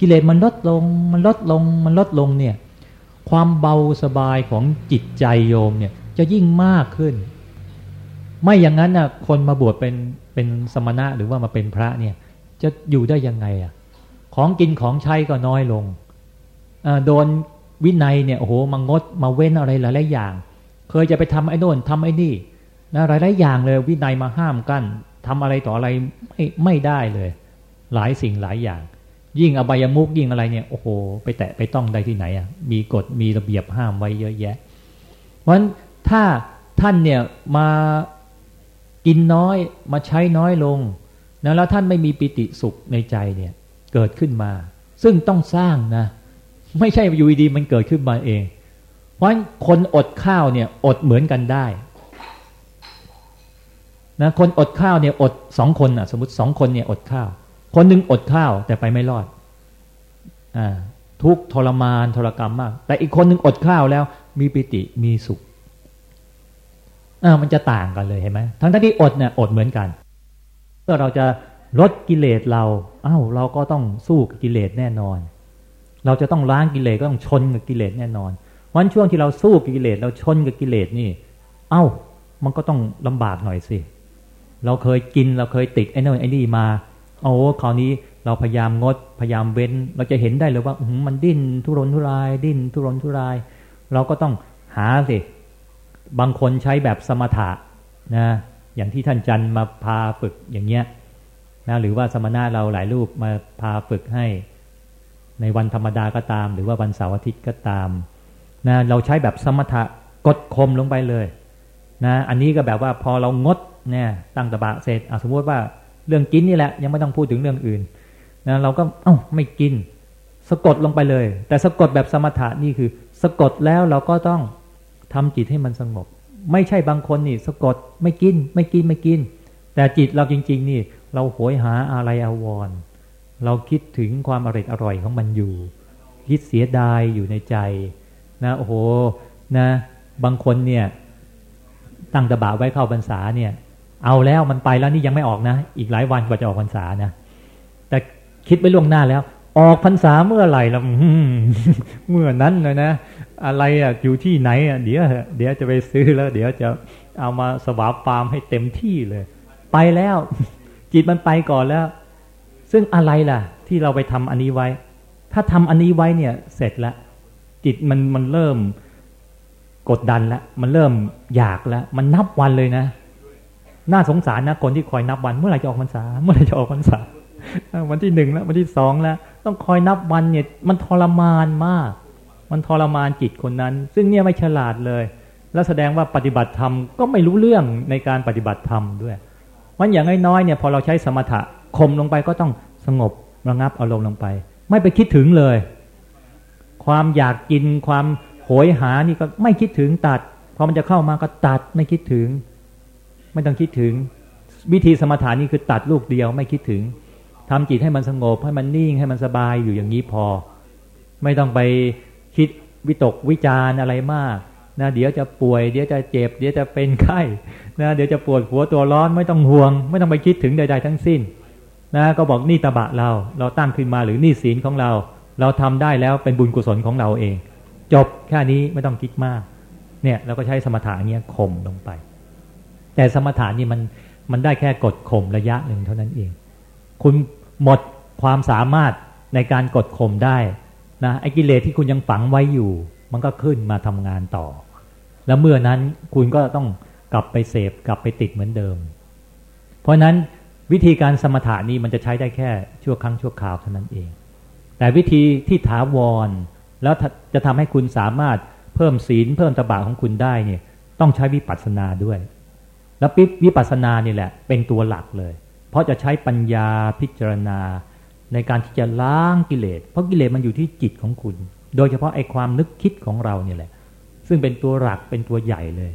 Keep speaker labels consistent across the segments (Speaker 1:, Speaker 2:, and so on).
Speaker 1: กิเลสมันลดลง มันลดลง มันลดลงเนี่ย ความเบาสบายของจิตใจโยมเนี่ยจะยิ่งมากขึ้น ไม่อย่างนั้นน่ะ คนมาบวชเป็นเป็นสมณะหรือว่ามาเป็นพระเนี่ย จะอยู่ได้ยังไงอะ ของกินของใช้ก็น้อยลงโดนวินัยเนี่ยโอ้โหมางดมาเว้นอะไรหลายๆอย่าง เคยจะไปทำไอ้โน่นทำไอ้นี่นะหลายๆอย่างเลยวินัยมาห้ามกัน้นทำอะไรต่ออะไรไม่ไม่ได้เลย หลายสิ่งหลายอย่าง ยิ่งอบายมุกยิ่งอะไรเนี่ยโอ้โห ไปแตะไปต้องได้ที่ไหนอะมีกฎมีระเบียบห้ามไว้เยอะแยะ เพราะฉะนั้นถ้าท่านเนี่ยมากินน้อยมาใช้น้อยลงนะแล้วท่านไม่มีปิติสุขในใจเนี่ยเกิดขึ้นมา ซึ่งต้องสร้างนะ ไม่ใช่อยู่ดีมันเกิดขึ้นมาเอง เพราะฉะนั้นคนอดข้าวเนี่ยอดเหมือนกันได้นะคนอดข้าวเนี่ยอดสองคนอะสมมติสองคนเนี่ยอดข้าว คนหนึ่งอดข้าวแต่ไปไม่รอดอทุกทรมานทรกรรมมาก แต่อีกคนหนึ่งอดข้าวแล้ว มีปิติมีสุขอ่ามันจะต่างกันเลยเห็นไหมทั้งที่อดเนี่ยอดเหมือนกันเมื่อเราจะลดกิเลสเราอ้าวเราก็ต้องสู้กับกิเลสแน่นอน เราจะต้องล้างกิเลสก็ต้องชนกับกิเลสแน่นอนวันช่วงที่เราสู้กับกิเลสเราชนกับกิเลสนี่ เอา้า มันก็ต้องลำบากหน่อยสิ เราเคยกินเราเคยติดไอ้นั่นไอ้นี่มา โอ้คราวนี้เราพยายามงดพยายามเว้น เราจะเห็นได้เลยว่ามันดิ้นทุรนทุราย ดิ้นทุรนทุราย เราก็ต้องหาสิบางคนใช้แบบสมถะนะอย่างที่ท่านจันมาพาฝึกอย่างเงี้ยนะหรือว่าสมณะเราหลายรูปมาพาฝึกให้ ในวันธรรมดาก็ตาม หรือว่าวันเสาร์อาทิตย์ก็ตามนะเราใช้แบบสมถะกดข่มลงไปเลยนะอันนี้ก็แบบว่าพอเรางดเนี่ยตั้งตบะเสร็จสมมติว่า เรื่องกินนี่แหละ ยังไม่ต้องพูดถึงเรื่องอื่นนะเราก็เอ้าไม่กิน สะกดลงไปเลย แต่สะกดแบบสมถะนี่คือ สะกดแล้วเราก็ต้องทำจิตให้มันสงบ ไม่ใช่บางคนนี่ สะกดไม่กิน ไม่กินไม่กิน แต่จิตเราจริง ๆ นี่ เราโหยหาอะไรอาวร เราคิดถึงความอร่อยอร่อยของมันอยู่ คิดเสียดายอยู่ในใจ นะโอ้โหนะ บางคนเนี่ย ตั้งตบะไว้เข้าพรรษาเนี่ย เอาแล้วมันไปแล้วนี่ยังไม่ออกนะ อีกหลายวันกว่าจะออกพรรษานะแต่คิดไปล่วงหน้าแล้ว ออกพรรษาเมื่อไหร่ละเมื่อนั้นเลยนะอะไรอะอยู่ที่ไหนอะเดี๋ยวเดี๋ยวจะไปซื้อแล้ว เดี๋ยวจะเอามาสวาปามให้เต็มที่เลย ไปแล้ว จิตมันไปก่อนแล้ว ซึ่งอะไรล่ะ ที่เราไปทำอันนี้ไว้ ถ้าทำอันนี้ไว้เนี่ย เสร็จแล้วจิตมันมันเริ่มกดดันแล้วมันเริ่มอยากแล้วมันนับวันเลยนะ น่าสงสารนะคนที่คอยนับวัน เมื่อไหร่จะออกพรรษา เมื่อไหร่จะออกพรรษา วันที่หนึ่งแล้ววันที่สองแล้ว ต้องคอยนับวันเนี่ย มันทรมานมาก มันทรมานจิตคนนั้น ซึ่งเนี่ยไม่ฉลาดเลย แล้วแสดงว่าปฏิบัติธรรมก็ไม่รู้เรื่องในการปฏิบัติธรรมด้วยมันอย่างน้อยๆเนี่ยพอเราใช้สมถะข่มลงไปก็ต้องสงบระงับอารมณ์ลงไป ไม่ไปคิดถึงเลย ความอยากกินความโหยหานี่ก็ไม่คิดถึงตัดพอมันจะเข้ามาก็ตัดไม่คิดถึง ไม่ต้องคิดถึง วิธีสมถานี่คือตัดลูกเดียวไม่คิดถึงทำจิตให้มันสงบให้มันนิ่งให้มันสบายอยู่อย่างนี้พอ ไม่ต้องไปคิดวิตกวิจารอะไรมากนะเดี๋ยวจะป่วย เดี๋ยวจะเจ็บ เดี๋ยวจะเป็นไข้นะเดี๋ยวจะปวดหัวตัวร้อนไม่ต้องห่วง ไม่ต้องไปคิดถึงใด ๆ ทั้งสิ้นนะก็บอกนี่ตบะเรา เราตั้งขึ้นมาหรือนี่ศีลของเรา เราทำได้แล้วเป็นบุญกุศลของเราเอง จบแค่นี้ไม่ต้องคิดมาก เนี่ยเราก็ใช้สมถะเงี้ยข่มลงไป แต่สมถานี่มันมันได้แค่กดข่มระยะหนึ่งเท่านั้นเอง คุณหมดความสามารถในการกดข่มได้นะไอ้กิเลสที่คุณยังฝังไว้อยู่ มันก็ขึ้นมาทำงานต่อ แล้วเมื่อนั้นคุณก็ต้องกลับไปเสพกลับไปติดเหมือนเดิม เพราะนั้นวิธีการสมถานี้มันจะใช้ได้แค่ชั่วครั้งชั่วคราวเท่านั้นเอง แต่วิธีที่ถาวรแล้วจะทำให้คุณสามารถเพิ่มศีลเพิ่มตบะของคุณได้เนี่ยต้องใช้วิปัสสนาด้วย แล้ววิปัสสนานี่แหละ เป็นตัวหลักเลย เพราะจะใช้ปัญญาพิจารณา ในการที่จะล้างกิเลส เพราะกิเลสมันอยู่ที่จิตของคุณ โดยเฉพาะไอ้ความนึกคิดของเราเนี่ยแหละ ซึ่งเป็นตัวหลักเป็นตัวใหญ่เลย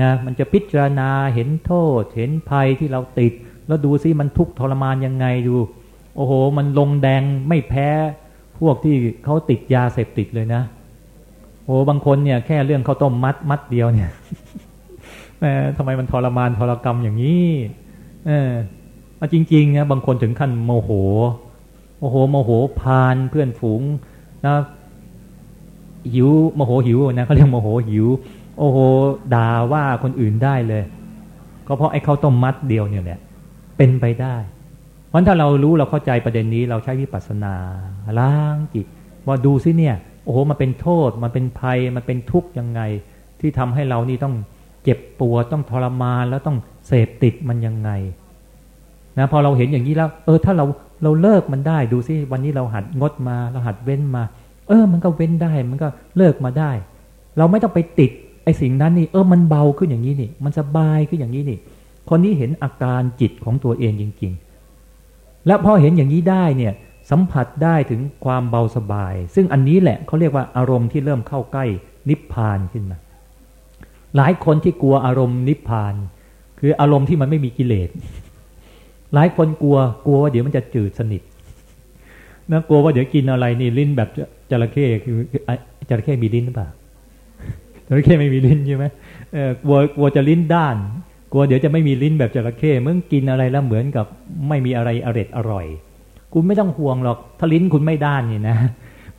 Speaker 1: นะมันจะพิจารณาเห็นโทษ เห็นภัยที่เราติด แล้วดูซิมันทุกข์ทรมานยังไงดู โอ้โห มันลงแดงไม่แพ้ พวกที่เขาติดยาเสพติดเลยนะ โอ้บางคนเนี่ยแค่เรื่องข้าวต้มมัดมัดเดียวเนี่ย แม่ทำไมมันทรมานทรกรรมอย่างนี้เออจริงๆนะบางคนถึงขั้นโมโหโอ้โหโมโหพานเพื่อนฝูงนะหิวโมโหหิวนะเขาเรียกโมโหหิว โอ้โหด่าว่าคนอื่นได้เลย ก็เพราะไอ้ข้าต้มมัดเดียวเนี่ยแหละเป็นไปได้เพราะถ้าเรารู้เราเข้าใจประเด็นนี้เราใช้วิปัสสนาล้างจิตว่าดูซิเนี่ย โอ้โหมันเป็นโทษมันเป็นภัยมันเป็นทุกข์ยังไง ที่ทำให้เรานี่ต้อง เจ็บปวดต้องทรมานแล้วต้องเสพติดมันยังไงนะพอเราเห็นอย่างนี้แล้ว เออ ถ้าเราเราเลิกมันได้ดูซิวันนี้เราหัดงดมาเราหัดเว้นมา เออ มันก็เว้นได้มันก็เลิกมาได้ เราไม่ต้องไปติดไอ้สิ่งนั้นนี่เออมันเบาขึ้นอย่างนี้นี่ มันสบายขึ้นอย่างนี้นี่ คนนี้เห็นอาการจิตของตัวเองจริง ๆ แล้วพอเห็นอย่างนี้ได้เนี่ยสัมผัสได้ถึงความเบาสบาย ซึ่งอันนี้แหละเขาเรียกว่าอารมณ์ที่เริ่มเข้าใกล้นิพพานขึ้นมา หลายคนที่กลัวอารมณ์นิพพาน คืออารมณ์ที่มันไม่มีกิเลสหลายคนกลัวกลัวว่าเดี๋ยวมันจะจืดสนิทนะกลัวว่าเดี๋ยวกินอะไรนี่ลิ้นแบบจระเข้คือจระเข้มีลิ้นหรือเปล่าจระเข้ไม่มีลิ้นใช่ไหมเออกลัวกลัวจะลิ้นด้าน กลัวเดี๋ยวจะไม่มีลิ้นแบบจระเข้เมื่อกินอะไรแล้วเหมือนกับไม่มีอะไรอร่อยอร่อย คุณไม่ต้องห่วงหรอกถ้าลิ้นคุณไม่ด้านนี่นะ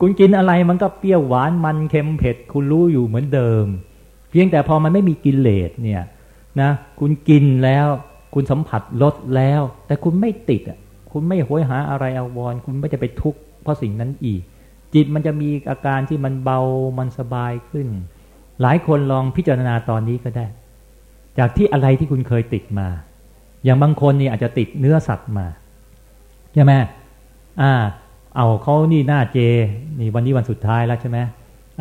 Speaker 1: คุณกินอะไรมันก็เปรี้ยวหวานมันเค็มเผ็ด คุณรู้อยู่เหมือนเดิม พียงแต่พอมันไม่มีกิเลสเนี่ยนะคุณกินแล้ว คุณสัมผัสลดแล้ว แต่คุณไม่ติดอะคุณไม่โหยหาอะไรอาวรคุณไม่จะไปทุกข์เพราะสิ่งนั้นอีก จิตมันจะมีอาการที่มันเบามันสบายขึ้น หลายคนลองพิจารณาตอนนี้ก็ได้ จากที่อะไรที่คุณเคยติดมา อย่างบางคนนี่อาจจะติดเนื้อสัตว์มาใช่ไหมอ่า เอาเขานี่หน้าเจ นี่วันนี้วันสุดท้ายแล้วใช่ไหม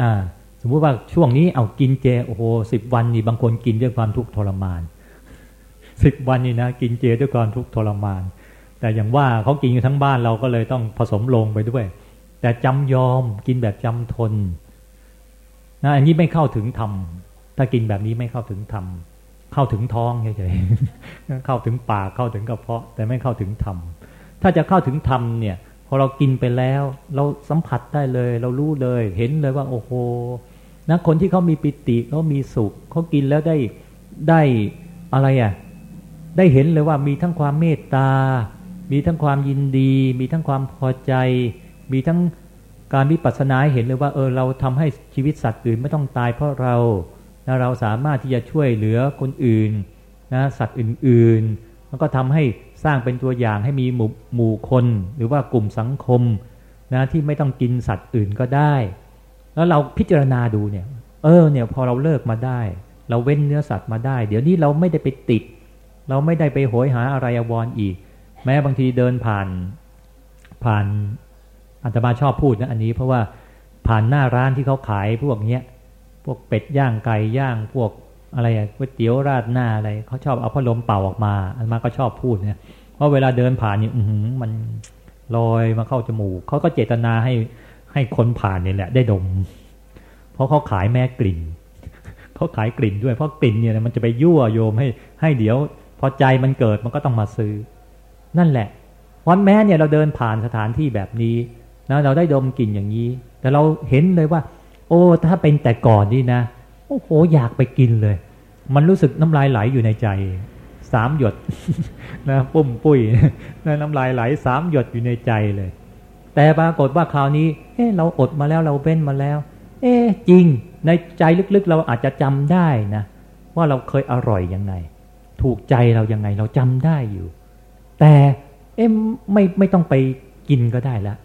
Speaker 1: อ่า สมมุติว่าช่วงนี้เอากินเจโอ้โหสิบวันนี่บางคนกินด้วยความทุกข์ทรมานสิบวันนี่นะกินเจด้วยความทุกข์ทรมาน แต่อย่างว่าเขากินกันทั้งบ้านเราก็เลยต้องผสมลงไปด้วย แต่จำยอมกินแบบจำทนนะอันนี้ไม่เข้าถึงธรรมถ้ากินแบบนี้ไม่เข้าถึงธรรมเข้าถึงท้องเฉยๆเข้าถึงปากเข้าถึงกระเพาะ แต่ไม่เข้าถึงธรรมถ้าจะเข้าถึงธรรมเนี่ยพอเรากินไปแล้ว เราสัมผัสได้เลย เรารู้เลย เห็นเลยว่า โอ้โห นะคนที่เขามีปิติเขามีสุขเขากินแล้วได้ได้อะไรอะได้เห็นเลยว่ามีทั้งความเมตตา มีทั้งความยินดี มีทั้งความพอใจ มีทั้งการวิปัสสนาเห็นเลยว่าเออเราทำให้ชีวิตสัตว์อื่นไม่ต้องตายเพราะเรานะเราสามารถที่จะช่วยเหลือคนอื่นนะสัตว์อื่นๆแล้วก็ทำให้สร้างเป็นตัวอย่างให้มีหมู่หมู่คน หรือว่ากลุ่มสังคมนะที่ไม่ต้องกินสัตว์อื่นก็ได้ แล้วเราพิจารณาดูเนี่ย เออเนี่ยพอเราเลิกมาได้ เราเว้นเนื้อสัตว์มาได้ เดี๋ยวนี้เราไม่ได้ไปติด เราไม่ได้ไปโหยหาอะไรอววรอีก แม้บางทีเดินผ่านผ่านอัตมาชอบพูดนะอันนี้ เพราะว่าผ่านหน้าร้านที่เขาขายพวกเนี้ยพวกเป็ดย่างไก่ย่างพวกอะไรก๋วยเตี๋ยวราดหน้าอะไรเขาชอบเอาพัดลมเป่าออกมา อันมาก็ชอบพูดเนี่ยเพราะเวลาเดินผ่านนี่อืมันลอยมาเข้าจมูกเขาก็เจตนาให้ ให้คนผ่านเนี่ยแหละ ได้ดม เพราะเขาขายแม่กลิ่นเขาขายกลิ่นด้วยเพราะกลิ่นเนี่ยมันจะไปยั่วโยมให้ ให้เดี๋ยว พอใจมันเกิดมันก็ต้องมาซื้อ นั่นแหละวันแม้เนี่ยเราเดินผ่านสถานที่แบบนี้นะเราได้ดมกลิ่นอย่างนี้ แต่เราเห็นเลยว่า โอ้ถ้าเป็นแต่ก่อนนี่นะโอ้โหอยากไปกินเลย มันรู้สึกน้ำลายไหลอยู่ในใจสามหยดนะปุ่มปุ้ยนะน้ำลายไหลสามหยดอยู่ในใจเลย แต่ปรากฏว่าคราวนี้ เอ๊เราอดมาแล้วเราเว้นมาแล้ว เอ๊จริง ในใจลึกๆ เราอาจจะจำได้นะ ว่าเราเคยอร่อยยังไง ถูกใจเรายังไงเราจำได้อยู่ แต่เอ๊ไม่ไม่ต้องไปกินก็ได้ล้ว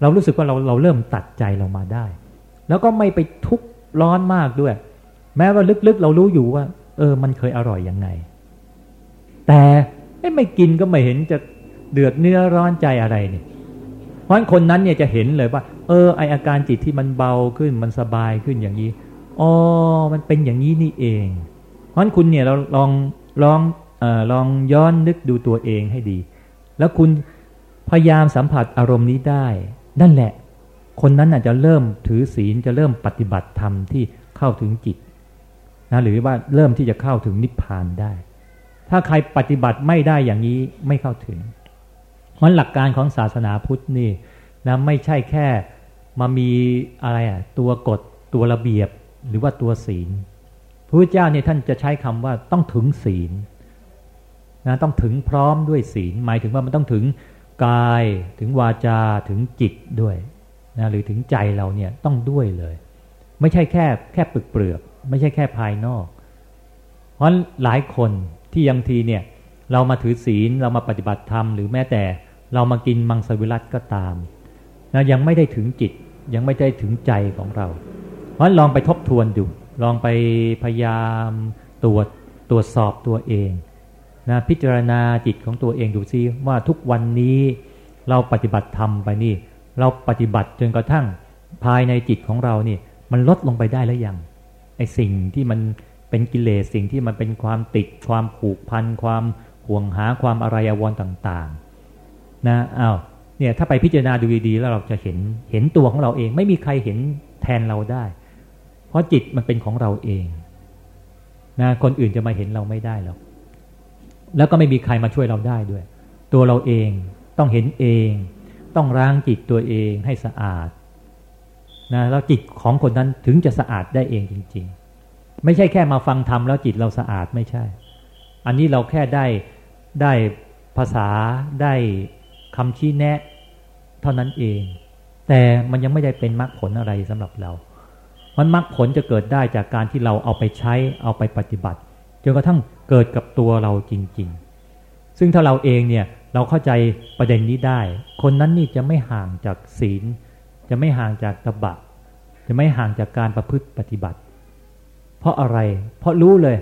Speaker 1: เรารู้สึกว่าเราเราเริ่มตัดใจเรามาได้ แล้วก็ไม่ไปทุกข์ร้อนมากด้วย แม้ว่าลึกๆ เรารู้อยู่ว่า เออ มันเคยอร่อยยังไง แต่ไม่กินก็ไม่เห็นจะเดือดเนื้อร้อนใจอะไรเนี่ย เพราะคนนั้นเนี่ยจะเห็นเลยว่า เออ ไออาการจิตที่มันเบาขึ้นมันสบายขึ้นอย่างนี้อ๋อมันเป็นอย่างนี้นี่เอง เพราะคุณเนี่ยเราลองลองอลองย้อนนึกดูตัวเองให้ดี แล้วคุณพยายามสัมผัสอารมณ์นี้ได้ นั่นแหละ คนนั้นอาจจะเริ่มถือศีลจะเริ่มปฏิบัติธรรมที่เข้าถึงจิตนะหรือว่าเริ่มที่จะเข้าถึงนิพพานได้ ถ้าใครปฏิบัติไม่ได้อย่างนี้ไม่เข้าถึง เพราะหลักการของศาสนาพุทธนี่นะไม่ใช่แค่มามีอะไรอะตัวกฎตัวระเบียบหรือว่าตัวศีลพระพุทธเจ้าเนี่ยท่านจะใช้คำว่าต้องถึงศีลนะต้องถึงพร้อมด้วยศีล หมายถึงว่ามันต้องถึงกายถึงวาจาถึงจิตด้วยนะหรือถึงใจเราเนี่ยต้องด้วยเลย ไม่ใช่แค่แค่ปึกเปลือกไม่ใช่แค่ภายนอก เพราะหลายคนที่ยังทีเนี่ยเรามาถือศีลเรามาปฏิบัติธรรมหรือแม้แต่ เรามากินมังสวิรัตก็ตามนะยังไม่ได้ถึงจิตยังไม่ได้ถึงใจของเรา เพราะลองไปทบทวนดู ลองไปพยายามตรวจตรวจสอบตัวเองนะพิจารณาจิตของตัวเองดูซิว่าทุกวันนี้เราปฏิบัติธรรมไปนี่ เราปฏิบัติจนกระทั่งภายในจิตของเรานี่มันลดลงไปได้แล้วยังไอสิ่งที่มันเป็นกิเลสสิ่งที่มันเป็นความติดความผูกพันความห่วงหาความอะไรอวรต่างๆ นะอ้าวเนี่ยถ้าไปพิจารณาดูดีๆแล้วเราจะเห็นเห็นตัวของเราเอง ไม่มีใครเห็นแทนเราได้ เพราะจิตมันเป็นของเราเองนะคนอื่นจะมาเห็นเราไม่ได้หรอกแล้วก็ไม่มีใครมาช่วยเราได้ด้วย ตัวเราเองต้องเห็นเอง ต้องล้างจิตตัวเองให้สะอาดนะแล้วจิตของคนนั้นถึงจะสะอาดได้เองจริง ๆ ไม่ใช่แค่มาฟังธรรมแล้วจิตเราสะอาดไม่ใช่ อันนี้เราแค่ได้ได้ภาษาได้ คำชี้แนะ เท่านั้นเอง แต่มันยังไม่ได้เป็นมรรคผลอะไรสำหรับเรามันมรรคผลจะเกิดได้จากการที่เราเอาไปใช้เอาไปปฏิบัติจนกระทั่งเกิดกับตัวเราจริง ๆ ซึ่งถ้าเราเองเนี่ยเราเข้าใจประเด็นนี้ได้ คนนั้นนี่จะไม่ห่างจากศีล จะไม่ห่างจากตบะ จะไม่ห่างจากการประพฤติปฏิบัติ เพราะอะไร เพราะรู้เลย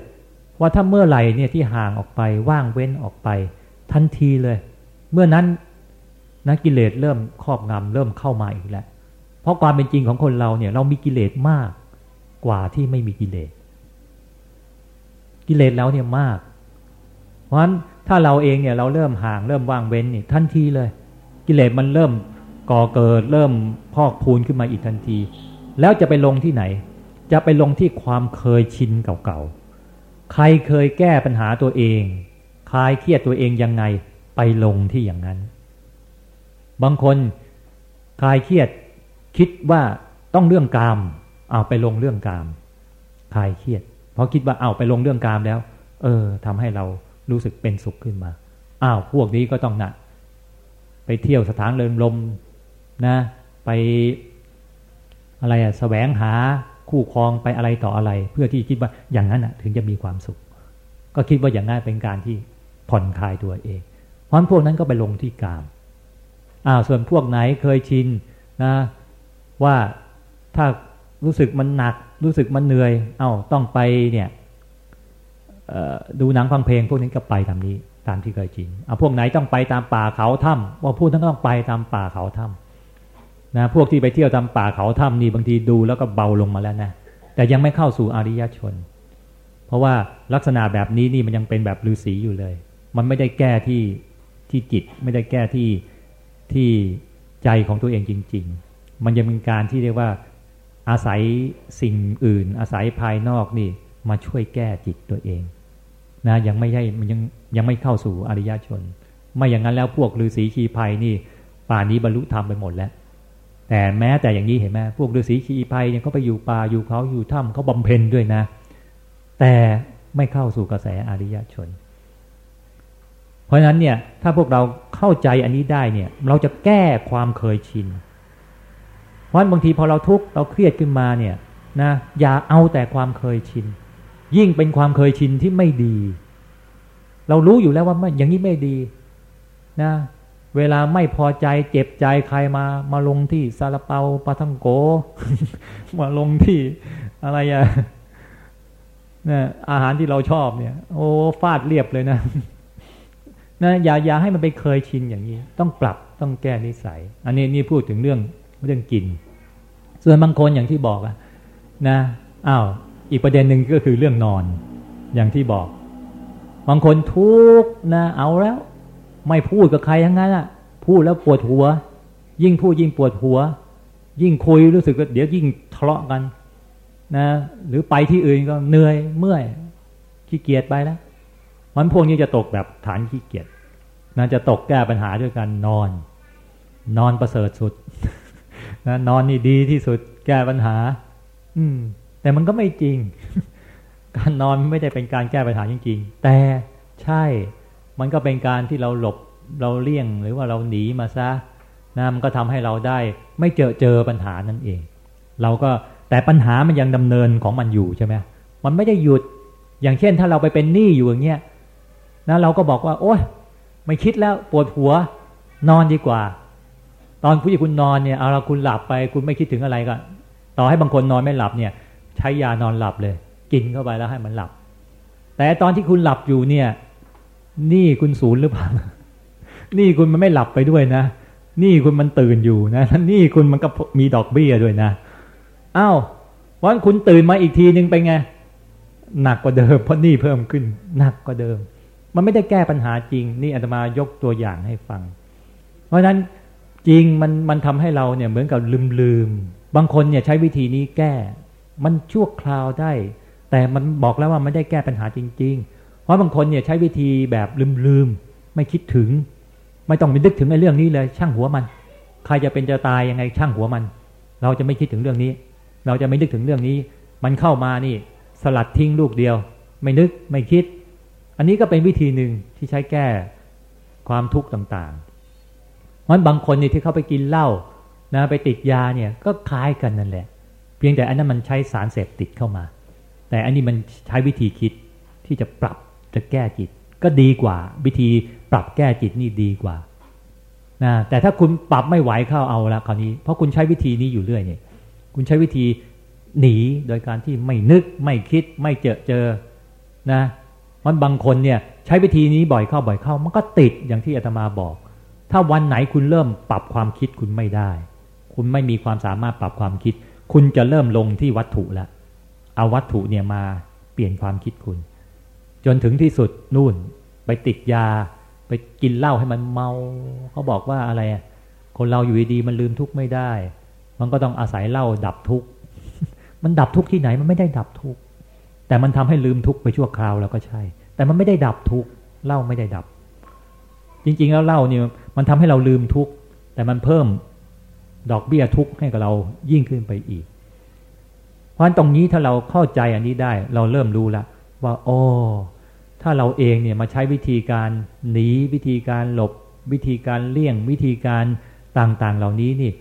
Speaker 1: ว่าถ้าเมื่อไหร่เนี่ยที่ห่างออกไปว่างเว้นออกไป ทันทีเลย เมื่อนั้น นักกิเลสเริ่มครอบงำเริ่มเข้ามาอีกแล้ว เพราะความเป็นจริงของคนเราเนี่ยเรามีกิเลสมากกว่าที่ไม่มีกิเลส กิเลสแล้วเนี่ยมาก เพราะฉะนั้นถ้าเราเองเนี่ยเราเริ่มห่างเริ่มว่างเว้นนี่ทันทีเลย กิเลสมันเริ่มก่อเกิดเริ่มพอกพูนขึ้นมาอีกทันที แล้วจะไปลงที่ไหน จะไปลงที่ความเคยชินเก่าๆ ใครเคยแก้ปัญหาตัวเอง คลายเครียดตัวเองยังไงไปลงที่อย่างนั้น บางคนคลายเครียดคิดว่าต้องเรื่องกาม เอาไปลงเรื่องกามคลายเครียด เพราะคิดว่าเอาไปลงเรื่องกามแล้ว เออทำให้เรารู้สึกเป็นสุขขึ้นมา อ้าวพวกนี้ก็ต้องนะไปเที่ยวสถานเริงลมนะ ไปอะไรอะแสวงหาคู่ครองไปอะไรต่ออะไร เพื่อที่คิดว่าอย่างนั้นอะถึงจะมีความสุข ก็คิดว่าอย่างนั้นเป็นการที่ผ่อนคลายตัวเอง เพราะพวกนั้นก็ไปลงที่กาม อ้าวส่วนพวกไหนเคยชินนะว่าถ้ารู้สึกมันหนัก รู้สึกมันเหนื่อย เอา้าต้องไปเนี่ยดูหนังฟังเพลงพวกนี้ก็ไปตามนี้ ตามที่เคยชินเอาพวกไหนต้องไปตามป่าเขาถ้ำว่าพูดทั้งต้องไปตามป่าเขาถ้ำนะพวกที่ไปเที่ยวตามป่าเขาถ้ำนี่บางทีดูแล้วก็เบาลงมาแล้วนะแต่ยังไม่เข้าสู่อริยชน เพราะว่าลักษณะแบบนี้นี่มันยังเป็นแบบฤาษีอยู่เลย มันไม่ได้แก้ที่ที่จิตไม่ได้แก้ที่ ที่ใจของตัวเองจริง ๆ มันยังเป็นการที่เรียกว่าอาศัยสิ่งอื่น อาศัยภายนอกนี่มาช่วยแก้จิตตัวเองนะยังไม่ใช่มันยังยังไม่เข้าสู่อริยชน ไม่อย่างนั้นแล้วพวกฤาษีชีภัยนี่ป่านนี้บรรลุธรรมไปหมดแล้ว แต่แม้แต่อย่างนี้เห็นไหมพวกฤาษีชีภัยเนี่ยเขาไปอยู่ป่าอยู่เขาอยู่ถ้ำเขาบำเพ็ญด้วยนะ แต่ไม่เข้าสู่กระแสอริยชน เพราะฉะนั้นเนี่ยถ้าพวกเราเข้าใจอันนี้ได้เนี่ย เราจะแก้ความเคยชิน เพราะบางทีพอเราทุกข์เราเครียดขึ้นมาเนี่ยนะอย่าเอาแต่ความเคยชิน ยิ่งเป็นความเคยชินที่ไม่ดี เรารู้อยู่แล้วว่าอย่างนี้ไม่ดีนะเวลาไม่พอใจเจ็บใจใครมา มาลงที่ซาลาเปาปาทังโก มาลงที่อะไรอะนะอาหารที่เราชอบเนี่ย โอ้ฟาดเรียบเลยนะ นะอย่าอย่าให้มันไปเคยชินอย่างนี้ ต้องปรับต้องแก้นิสัย อันนี้นี่พูดถึงเรื่องเรื่องกิน ส่วนบางคนอย่างที่บอกอะนะอ้าวอีกประเด็นหนึ่งก็คือเรื่องนอน อย่างที่บอก บางคนทุกนะ เอาแล้ว ไม่พูดกับใครทั้งนั้นอะพูดแล้วปวดหัว ยิ่งพูดยิ่งปวดหัว ยิ่งคุยรู้สึกว่าเดี๋ยวยิ่งทะเลาะกัน นะ หรือไปที่อื่นก็เหนื่อยเมื่อยขี้เกียจไปแล้ว มันพวกนี้จะตกแบบฐานขี้เกียจนะจะตกแก้ปัญหาด้วยการนอน นอนประเสริฐสุดนะนอนนี่ดีที่สุดแก้ปัญหา อืม แต่มันก็ไม่จริง การนอนไม่ได้เป็นการแก้ปัญหาจริง ๆ แต่ใช่มันก็เป็นการที่เราหลบเราเลี่ยงหรือว่าเราหนีมาซะนะมันก็ทำให้เราได้ไม่เจอเจอปัญหานั่นเอง เราก็แต่ปัญหามันยังดำเนินของมันอยู่ใช่ไหมมันไม่ได้หยุดอย่างเช่นถ้าเราไปเป็นหนี้อยู่อย่างเงี้ย นะเราก็บอกว่า โอ๊ยไม่คิดแล้วปวดหัว นอนดีกว่า ตอนผู้หญิงคุณนอนเนี่ยเอาเราคุณหลับไป คุณไม่คิดถึงอะไรก็ ต่อให้บางคนนอนไม่หลับเนี่ย ใช้ยานอนหลับเลย กินเข้าไปแล้วให้มันหลับ แต่ตอนที่คุณหลับอยู่เนี่ย นี่คุณศูนย์หรือเปล่านี่คุณมันไม่หลับไปด้วยนะนี่คุณมันตื่นอยู่นะนี่คุณมันก็มีดอกเบี้ยด้วยนะอ้าววันคุณตื่นมาอีกทีนึงไปไงหนักกว่าเดิมเพราะนี่เพิ่มขึ้นหนักกว่าเดิม มันไม่ได้แก้ปัญหาจริง นี่อาตมายกตัวอย่างให้ฟัง เพราะฉะนั้นจริงมันมันทำให้เราเนี่ยเหมือนกับลืมลืมบางคนเนี่ยใช้วิธีนี้แก้ มันชั่วคราวได้ แต่มันบอกแล้วว่าไม่ได้แก้ปัญหาจริง ๆ เพราะบางคนเนี่ยใช้วิธีแบบลืมลืมไม่คิดถึง ไม่ต้องไปนึกถึงในเรื่องนี้เลย ช่างหัวมัน ใครจะเป็นจะตายยังไงช่างหัวมัน เราจะไม่คิดถึงเรื่องนี้ เราจะไม่นึกถึงเรื่องนี้ มันเข้ามานี่ สลัดทิ้งลูกเดียว ไม่นึกไม่คิด อันนี้ก็เป็นวิธีหนึ่งที่ใช้แก้ความทุกข์ต่างๆเพราะบางคนนี่ที่เขาไปกินเหล้านะไปติดยาเนี่ยก็คล้ายกันนั่นแหละ เพียงแต่อันนั้นมันใช้สารเสพติดเข้ามา แต่อันนี้มันใช้วิธีคิดที่จะปรับจะแก้จิต ก็ดีกว่า วิธีปรับแก้จิตนี่ดีกว่านะแต่ถ้าคุณปรับไม่ไหวเข้าเอาละคราวนี้ เพราะคุณใช้วิธีนี้อยู่เรื่อยเนี่ย คุณใช้วิธีหนีโดยการที่ไม่นึกไม่คิดไม่เจอเจอนะ มันบางคนเนี่ยใช้วิธีนี้บ่อยเข้าบ่อยเข้า มันก็ติดอย่างที่อาตมาบอก ถ้าวันไหนคุณเริ่มปรับความคิดคุณไม่ได้ คุณไม่มีความสามารถปรับความคิด คุณจะเริ่มลงที่วัตถุล้วเอาวัตถุเนี่ยมาเปลี่ยนความคิดคุณ จนถึงที่สุดนู่น ไปติดยา ไปกินเหล้าให้มันเมา เขาบอกว่าอะไรคนเราอยู่ดีมันลืมทุกข์ไม่ได้ มันก็ต้องอาศัยเหล้าดับทุกข์มันดับทุกข์ที่ไหนมันไม่ได้ดับทุกข์แต่มันทำให้ลืมทุกข์ไปชั่วคราวแล้วก็ใช่ แต่มันไม่ได้ดับทุกเล่าไม่ได้ดับ จริง ๆ แล้วเล่าเนี่ยมันทำให้เราลืมทุกแต่มันเพิ่มดอกเบี้ยทุกให้กับเรายิ่งขึ้นไปอีก เพราะตรงนี้ถ้าเราเข้าใจอันนี้ได้ เราเริ่มรู้ละว่าโอ้ถ้าเราเองเนี่ยมาใช้วิธีการหนีวิธีการหลบ วิธีการเลี่ยง วิธีการต่างๆ เหล่านี้นี่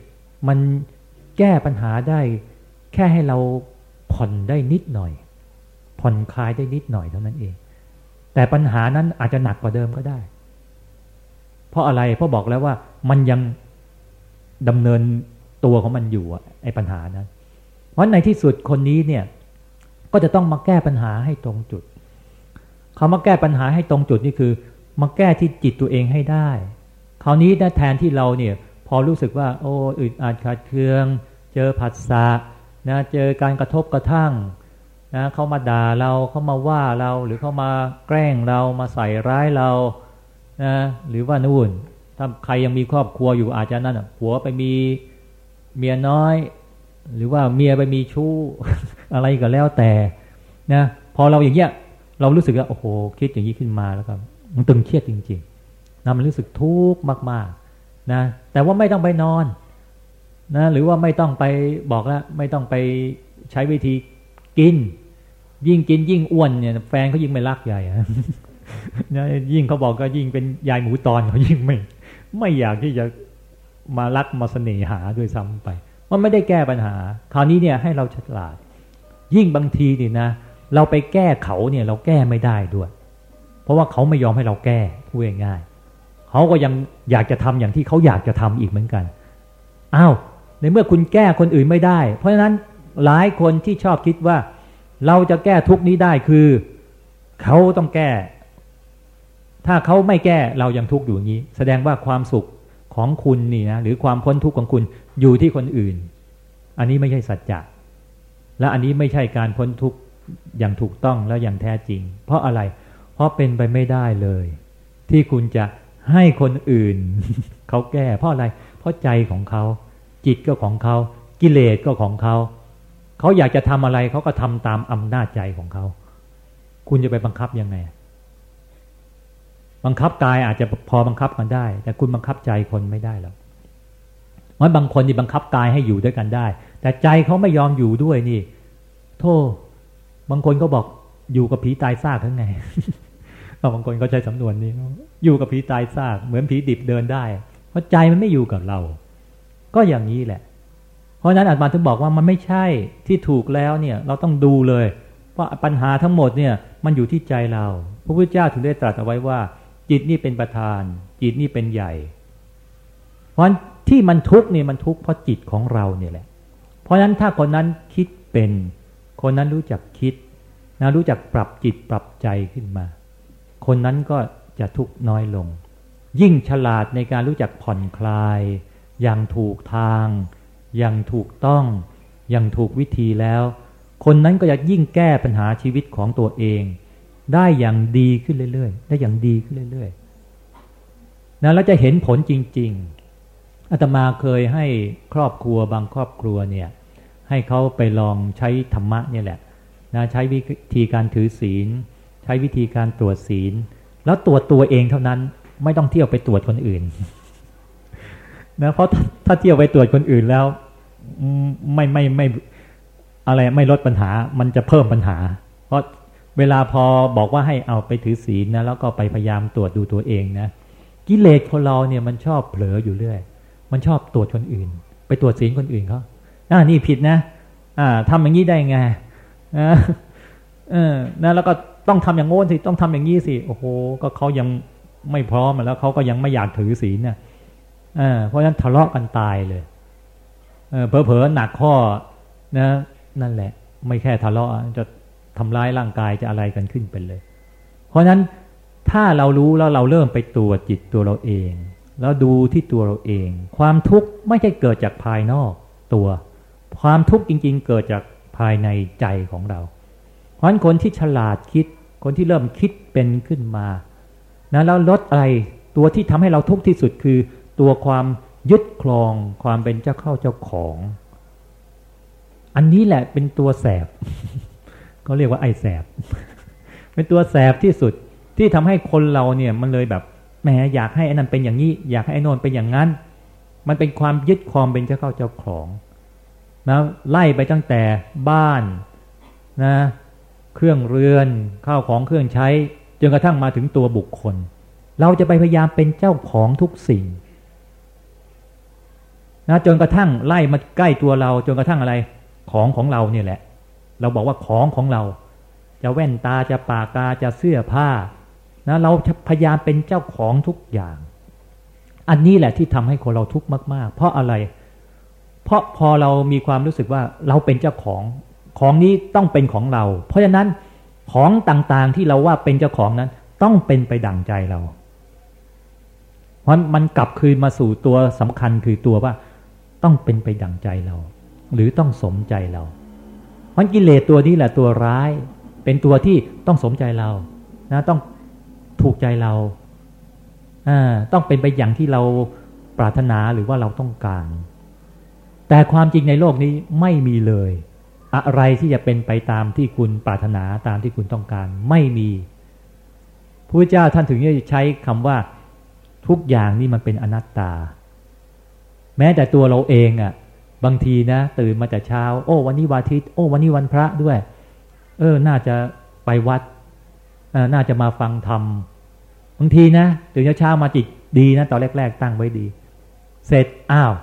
Speaker 1: มันแก้ปัญหาได้ แค่ให้เราผ่อนได้นิดหน่อย ผ่อนคลายได้นิดหน่อยเท่านั้นเอง แต่ปัญหานั้นอาจจะหนักกว่าเดิมก็ได้ เพราะอะไรเพราะบอกแล้วว่ามันยังดำเนินตัวของมันอยู่ไอ้ปัญหานั้น เพราะในที่สุดคนนี้เนี่ย ก็จะต้องมาแก้ปัญหาให้ตรงจุดเขามาแก้ปัญหาให้ตรงจุดนี่คือมาแก้ที่จิตตัวเองให้ได้ คราวนี้นะแทนที่เราเนี่ย พอรู้สึกว่า โอ้อึดอัดขาดเคือง เจอผัสสะนะเจอการกระทบกระทั่ง นะเขามาด่าเราเขามาว่าเรา หรือเขามาแกล้งเรามาใส่ร้ายเรานะหรือว่านู่นถ้าใครยังมีครอบครัวอยู่อาจจะนั่นผัวไปมีเมียน้อย หรือว่าเมียไปมีชู้อะไรก็แล้วแต่นะพอเราอย่างเงี้ยเรารู้สึกว่าโอ้โหคิดอย่างนี้ขึ้นมาแล้วครับมันตึงเครียดจริงๆนะมันรู้สึกทุกข์มากๆนะแต่ว่าไม่ต้องไปนอนนะหรือว่าไม่ต้องไปบอกแล้วไม่ต้องไปใช้วิธี กิน ยิ่งกินยิ่งอ้วนเนี่ย แฟนเขายิ่งไม่รักใหญ่นะยิ่งเขาบอกก็ยิ่งเป็นยายหมูตอนเขายิ่งไม่ ไม่อยากที่จะมารักมาเสน่หาด้วยซ้ำไป มันไม่ได้แก้ปัญหา คราวนี้เนี่ยให้เราฉลาด ยิ่งบางทีนี่นะ เราไปแก้เขาเนี่ยเราแก้ไม่ได้ด้วย เพราะว่าเขาไม่ยอมให้เราแก้พูดง่ายๆเขาก็ยังอยากจะทำอย่างที่เขาอยากจะทำอีกเหมือนกัน อ้าว ในเมื่อคุณแก้คนอื่นไม่ได้ เพราะฉะนั้น หลายคนที่ชอบคิดว่า เราจะแก้ทุกนี้ได้คือ เขาต้องแก้ ถ้าเขาไม่แก้เรายังทุกข์อยู่อย่างนี้ แสดงว่าความสุขของคุณนี่นะหรือความพ้นทุกข์ของคุณอยู่ที่คนอื่น อันนี้ไม่ใช่สัจจะและอันนี้ไม่ใช่การพ้นทุกข์อย่างถูกต้องและอย่างแท้จริง เพราะอะไร เพราะเป็นไปไม่ได้เลย ที่คุณจะให้คนอื่นเขาแก้ เพราะอะไร เพราะใจของเขา จิตก็ของเขา กิเลสก็ของเขา เขาอยากจะทำอะไรเขาก็ทำตามอำนาจใจของเขา คุณจะไปบังคับยังไง บังคับกายอาจจะพอบังคับกันได้ แต่คุณบังคับใจคนไม่ได้หรอกมันบางคนที่บังคับกายให้อยู่ด้วยกันได้ แต่ใจเขาไม่ยอมอยู่ด้วยนี่ โทษบางคนก็บอกอยู่กับผีตายซากทั้งไงบางคนก็ใช้สำนวนนี้ อยู่กับผีตายซาก เหมือนผีดิบเดินได้ เพราะใจมันไม่อยู่กับเรา ก็อย่างนี้แหละ ราะฉะนั้นอาจารย์ถึงบอกว่ามันไม่ใช่ที่ถูกแล้วเนี่ยเราต้องดูเลย ว่าปัญหาทั้งหมดเนี่ยมันอยู่ที่ใจเรา พระพุทธเจ้าถึงได้ตรัสเอาไว้ว่า จิตนี่เป็นประธาน จิตนี่เป็นใหญ่ เพราะที่มันทุกข์เนี่ยมันทุกข์เพราะจิตของเราเนี่ยแหละ เพราะฉะนั้นถ้าคนนั้นคิดเป็น คนนั้นรู้จักคิดนะรู้จักปรับจิตปรับใจขึ้นมา คนนั้นก็จะทุกข์น้อยลง ยิ่งฉลาดในการรู้จักผ่อนคลาย อย่างถูกทาง อย่างถูกต้อง อย่างถูกวิธีแล้ว คนนั้นก็จะยิ่งแก้ปัญหาชีวิตของตัวเอง ได้อย่างดีขึ้นเรื่อยๆ ได้อย่างดีขึ้นเรื่อยๆนะแล้วจะเห็นผลจริง ๆอาตมาเคยให้ครอบครัวบางครอบครัวเนี่ยให้เขาไปลองใช้ธรรมะเนี่ยแหละนะใช้วิธีการถือศีล ใช้วิธีการตรวจศีล แล้วตรวจตัวเองเท่านั้นไม่ต้องเที่ยวไปตรวจคนอื่นนะเพราะถ้าเที่ยวไปตรวจคนอื่นแล้ว ไม่ไม่ไม่อะไรไม่ลดปัญหา มันจะเพิ่มปัญหา เพราะเวลาพอบอกว่าให้เอาไปถือศีลนะแล้วก็ไปพยายามตรวจดูตัวเองนะกิเลสคนเราเนี่ยมันชอบเผลออยู่เรื่อย มันชอบตรวจคนอื่น ไปตรวจศีลคนอื่นเขาอ่านี่ผิดนะ อ่าทำอย่างนี้ได้ไงเออนะแล้วก็ต้องทำอย่างโน้นสิต้องทำอย่างนี้สิโอ้โห ก็เขายังไม่พร้อมแล้วเขาก็ยังไม่อยากถือศีลเนี่ยเพราะฉะนั้นทะเลาะกันตายเลย เผลอๆหนักข้อนะนั่นแหละ ไม่แค่ทะเลาะจะทำร้ายร่างกายจะอะไรกันขึ้นเป็นเลย เพราะนั้นถ้าเรารู้แล้วเราเริ่มไปตัวจจิตตัวเราเอง แล้วดูที่ตัวเราเอง ความทุกข์ไม่ใช่เกิดจากภายนอกตัว ความทุกข์จริง ๆ เกิดจากภายในใจของเรา เพราะฉะนั้นคนที่ฉลาดคิด คนที่เริ่มคิดเป็นขึ้นมานะแล้วลดอะไรตัวที่ทำให้เราทุกข์ที่สุดคือตัวความ ยึดครองความเป็นเจ้าเข้าเจ้าของ อันนี้แหละเป็นตัวแสบก็เรียกว่าไอแสบ เป็นตัวแสบที่สุดที่ทำให้คนเราเนี่ยมันเลยแบบแหมอยากให้อันนั้นเป็นอย่างนี้ อยากให้อ้นนเป็นอย่างนั้น มันเป็นความยึดความเป็นเจ้าเข้าเจ้าของนะไล่ไปตั้งแต่บ้านนะ เครื่องเรือนข้าวของเครื่องใช้จนกระทั่งมาถึงตัวบุคคล เราจะไปพยายามเป็นเจ้าของทุกสิ่ง นะจนกระทั่งไล่มาใกล้ตัวเรา จนกระทั่งอะไรของของเราเนี่ยแหละ เราบอกว่าของของเรา จะแว่นตาจะปากกาจะเสื้อผ้านะเราพยายามเป็นเจ้าของทุกอย่าง อันนี้แหละที่ทำให้คนเราทุกข์มาก ๆ เพราะอะไร เพราะพอเรามีความรู้สึกว่าเราเป็นเจ้าของของนี้ต้องเป็นของเรา เพราะฉะนั้นของต่างๆที่เราว่าเป็นเจ้าของนั้น ต้องเป็นไปดั่งใจเรา เพราะมันกลับคืนมาสู่ตัวสำคัญคือตัวว่า ต้องเป็นไปดั่งใจเรา หรือต้องสมใจเราเพราะกิเลสตัวนี้แหละตัวร้าย เป็นตัวที่ต้องสมใจเรานะต้องถูกใจเราอ่าต้องเป็นไปอย่างที่เราปรารถนาหรือว่าเราต้องการ แต่ความจริงในโลกนี้ไม่มีเลย อะไรที่จะเป็นไปตามที่คุณปรารถนาตามที่คุณต้องการ ไม่มีพระเจ้าท่านถึงจะใช้คำว่า ทุกอย่างนี่มันเป็นอนัตตา แม้แต่ตัวเราเองอะ่ะ บางทีนะตื่นมาแต่เช้า โอ้วันนี้วันอาทิตย์โอ้วันนี้วันพระด้วย เออ น่าจะไปวัดน่าจะมาฟังธรรมบางทีนะตื่นเช้ามาจิตดีนะตอนแรก ๆ ตั้งไว้ดี เสร็จอ้าว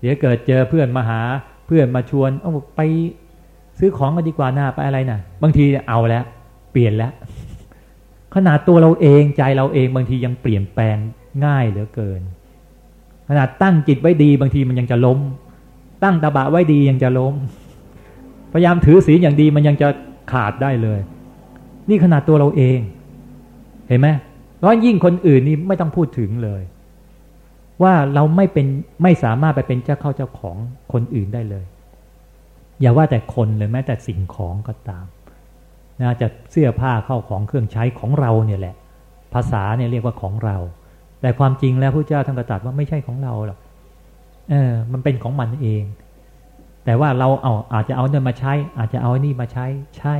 Speaker 1: เดี๋ยวเกิดเจอเพื่อนมาหาเพื่อนมาชวนเอาไปซื้อของกันดีกว่าหน้าไปอะไรนะ่ะ บางทีเอาแล้วเปลี่ยนแล้วขนาดตัวเราเองใจเราเองบางทียังเปลี่ยนแปลงง่ายเหลือเกิน นาดตั้งจิตไว้ดีบางทีมันยังจะล้ม ตั้งตาบะไว้ดียังจะล้ม พยายามถือศีลอย่างดีมันยังจะขาดได้เลย นี่ขนาดตัวเราเอง เห็นไหมร้อยยิ่งคนอื่นนี่ไม่ต้องพูดถึงเลย ว่าเราไม่เป็นไม่สามารถไปเป็นเจ้าเข้าเจ้าของคนอื่นได้เลย อย่าว่าแต่คนเลยแม้แต่สิ่งของก็ตามนะจะเสื้อผ้าเข้าของเครื่องใช้ของเราเนี่ยแหละ ภาษาเนี่ยเรียกว่าของเรา แต่ความจริงแล้วพระเจ้าท่านประตรัสว่าไม่ใช่ของเราหรอกเออ มันเป็นของมันเอง แต่ว่าเราเอาอาจจะเอาเนินมาใช้ อาจจะเอาอ้นี่มาใช้ใช่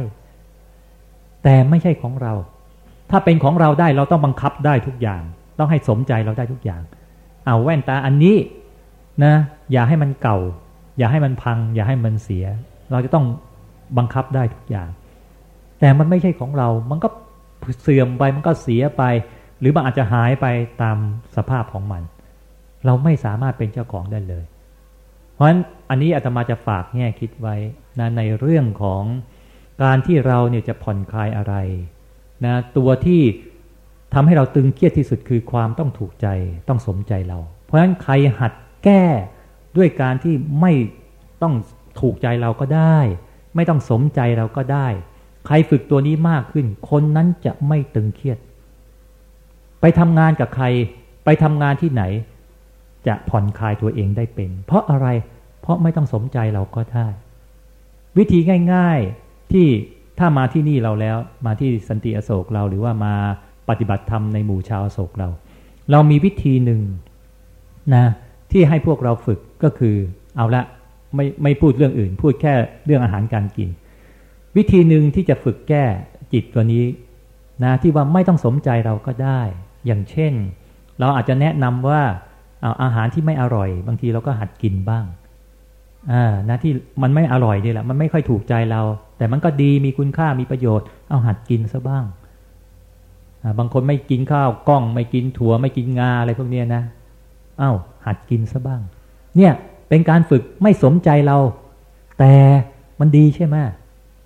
Speaker 1: แต่ไม่ใช่ของเรา ถ้าเป็นของเราได้เราต้องบังคับได้ทุกอย่าง ต้องให้สมใจเราได้ทุกอย่าง เอาแว่นตาอันนี้นะ อย่าให้มันเก่า อย่าให้มันพัง อย่าให้มันเสีย เราจะต้องบังคับได้ทุกอย่าง แต่มันไม่ใช่ของเรา มันก็เสื่อมไปมันก็เสียไป หรือบางอาจจะหายไปตามสภาพของมัน เราไม่สามารถเป็นเจ้าของได้เลย เพราะฉะนั้นอันนี้อาตมาจะฝากแง่คิดไว้นะในเรื่องของการที่เราเนี่ยจะผ่อนคลายอะไรนะตัวที่ทำให้เราตึงเครียดที่สุดคือความต้องถูกใจต้องสมใจเรา เพราะฉะนั้นใครหัดแก้ด้วยการที่ไม่ต้องถูกใจเราก็ได้ ไม่ต้องสมใจเราก็ได้ ใครฝึกตัวนี้มากขึ้น คนนั้นจะไม่ตึงเครียด ไปทำงานกับใคร ไปทำงานที่ไหน จะผ่อนคลายตัวเองได้เป็น เพราะอะไรเพราะไม่ต้องสมใจเราก็ได้ วิธีง่าย ๆที่ถ้ามาที่นี่เราแล้ว มาที่สันติอโศกเราหรือว่ามาปฏิบัติธรรมในหมู่ชาวอโศกเรา เรามีวิธีหนึ่งนะที่ให้พวกเราฝึกก็คือเอาละไม่ไม่พูดเรื่องอื่น พูดแค่เรื่องอาหารการกิน วิธีหนึ่งที่จะฝึกแก้จิตตัวนี้นะที่ว่าไม่ต้องสมใจเราก็ได้ อย่างเช่น เราอาจจะแนะนำว่าเอาอาหารที่ไม่อร่อย บางทีเราก็หัดกินบ้างอ่านะที่มันไม่อร่อยดีแหละมันไม่ค่อยถูกใจเรา แต่มันก็ดีมีคุณค่ามีประโยชน์ เอาหัดกินซะบ้างบางคนไม่กินข้าวกล้องไม่กินถั่วไม่กินงาอะไรพวกนี้นะเอา้าหัดกินซะบ้าง เนี่ยเป็นการฝึกไม่สมใจเรา แต่มันดีใช่ไหม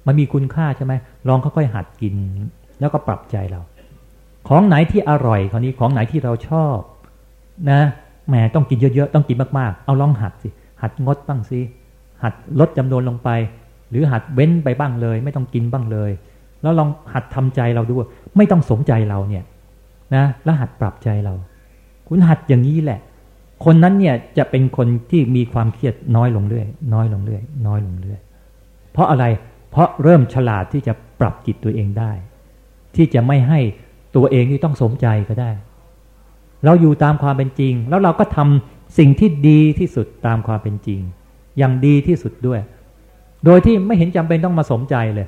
Speaker 1: มันมีคุณค่าใช่ไหมลองค่อยๆหัดกิน แล้วก็ปรับใจเรา ของไหนที่อร่อยคราวนี้ของไหนที่เราชอบ นะแหมต้องกินเยอะๆต้องกินมากๆ เอาลองหัดสิหัดงดบ้างสิหัดลดจำนวนลงไป หรือหัดเว้นไปบ้างเลย ไม่ต้องกินบ้างเลย แล้วลองหัดทำใจเราดูไม่ต้องสมใจเราเนี่ย นะแล้วหัดปรับใจเรา คุณหัดอย่างนี้แหละ คนนั้นเนี่ยจะเป็นคนที่มีความเครียดน้อยลงเรื่อยน้อยลงเรื่อยน้อยลงเรื่อยเพราะอะไรเพราะเริ่มฉลาดที่จะปรับจิตตัวเองได้ ที่จะไม่ให้ ตัวเองที่ต้องสมใจก็ได้ เราอยู่ตามความเป็นจริง แล้วเราก็ทำสิ่งที่ดีที่สุดตามความเป็นจริง อย่างดีที่สุดด้วย โดยที่ไม่เห็นจำเป็นต้องมาสมใจเลย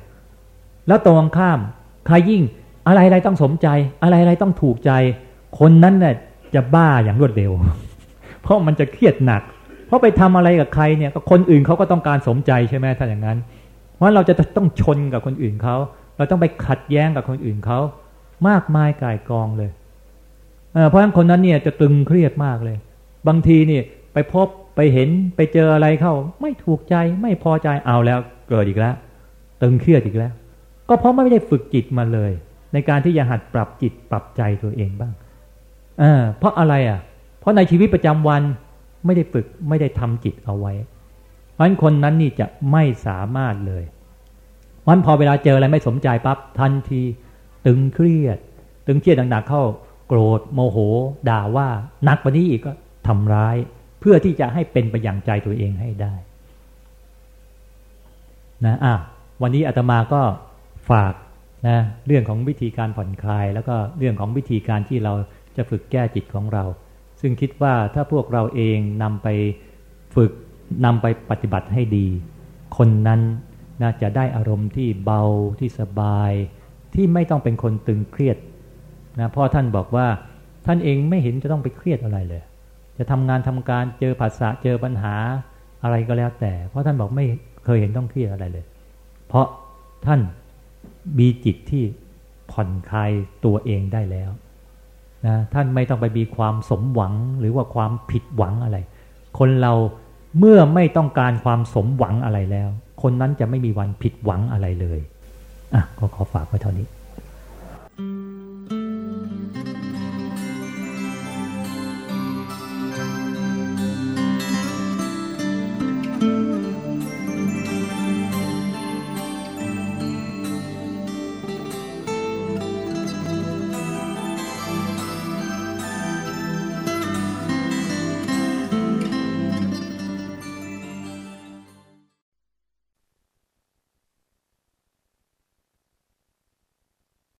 Speaker 1: แล้วตรงข้ามใครยิ่งอะไรอะไรต้องสมใจ อะไรอะไรต้องถูกใจ คนนั้นเนี่ยจะบ้าอย่างรวดเร็ว เพราะมันจะเครียดหนัก เพราะไปทำอะไรกับใครเนี่ยก็คนอื่นเขาก็ต้องการสมใจใช่ไหมถ้าอย่างนั้น เพราะเราจะต้องชนกับคนอื่นเขา เราต้องไปขัดแย้งกับคนอื่นเขา มากมายกายกองเลยเพราะฉะนั้นคนนั้นเนี่ยจะตึงเครียดมากเลย บางทีนี่ไปพบไปเห็นไปเจออะไรเข้า ไม่ถูกใจไม่พอใจเอาแล้วเกิดอีกแล้ว ตึงเครียดอีกแล้ว ก็เพราะไม่ได้ฝึกจิตมาเลย ในการที่จะหัดปรับจิตปรับใจตัวเองบ้างเออเพราะอะไรอะ เพราะในชีวิตประจำวันไม่ได้ฝึกไม่ได้ทำจิตเอาไว้ เพราะฉะนั้นคนนั้นนี่จะไม่สามารถเลยวันพอเวลาเจออะไรไม่สมใจปั๊บทันที ตึงเครียด ตึงเครียดหนักๆเข้า โกรธโมโห ด่าว่าหนักกว่านี้อีกก็ทำร้าย เพื่อที่จะให้เป็นไปอย่างใจตัวเองให้ได้นะอะวันนี้อาตมาก็ฝากนะเรื่องของวิธีการผ่อนคลาย แล้วก็เรื่องของวิธีการที่เราจะฝึกแก้จิตของเรา ซึ่งคิดว่าถ้าพวกเราเองนำไปฝึกนำไปปฏิบัติให้ดี คนนั้นนะจะได้อารมณ์ที่เบาที่สบาย ที่ไม่ต้องเป็นคนตึงเครียดนะเพราะท่านบอกว่าท่านเองไม่เห็นจะต้องไปเครียดอะไรเลย จะทำงานทำการเจอภาษาเจอปัญหาอะไรก็แล้วแต่ เพราะท่านบอกไม่เคยเห็นต้องเครียดอะไรเลย เพราะท่านมีจิตที่ผ่อนคลายตัวเองได้แล้วนะท่านไม่ต้องไปมีความสมหวังหรือว่าความผิดหวังอะไร คนเราเมื่อไม่ต้องการความสมหวังอะไรแล้ว คนนั้นจะไม่มีวันผิดหวังอะไรเลย อะก็ขอฝากไว้เท่านี้